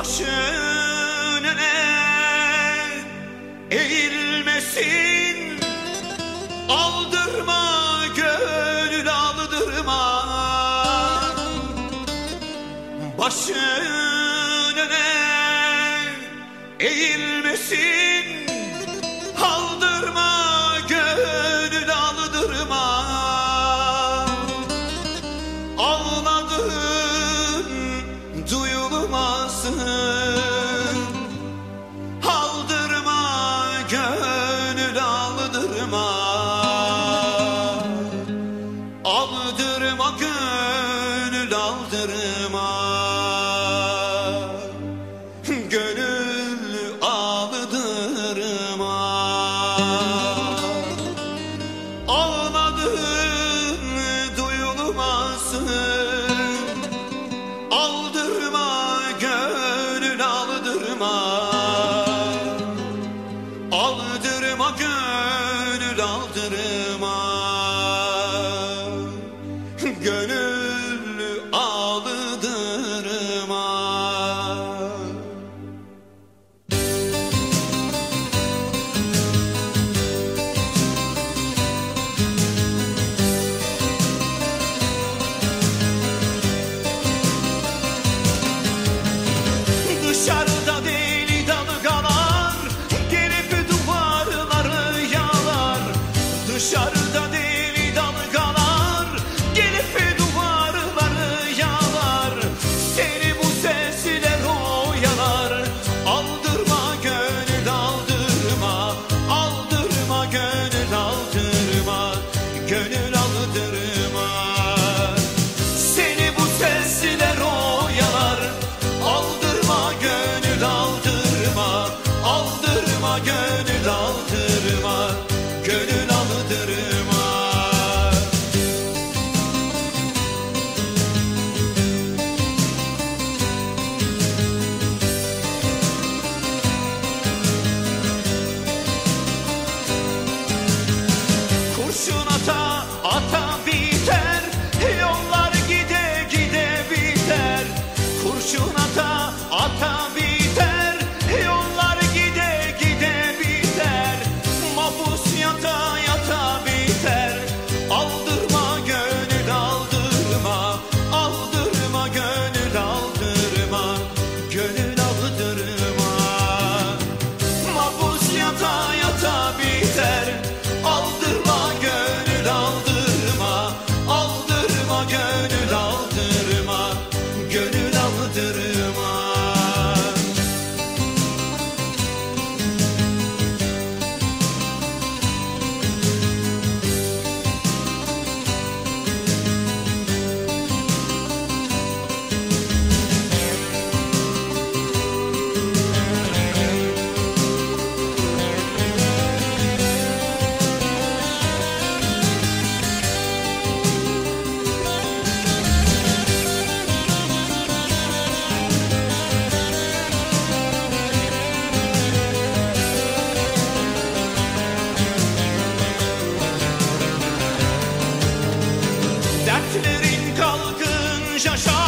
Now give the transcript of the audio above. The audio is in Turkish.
başın öne eğilmesin. Aldırma gönül aldırma. Başın öne eğilmesin. yollarıma Gönüllü aldırma. Dışarı déjà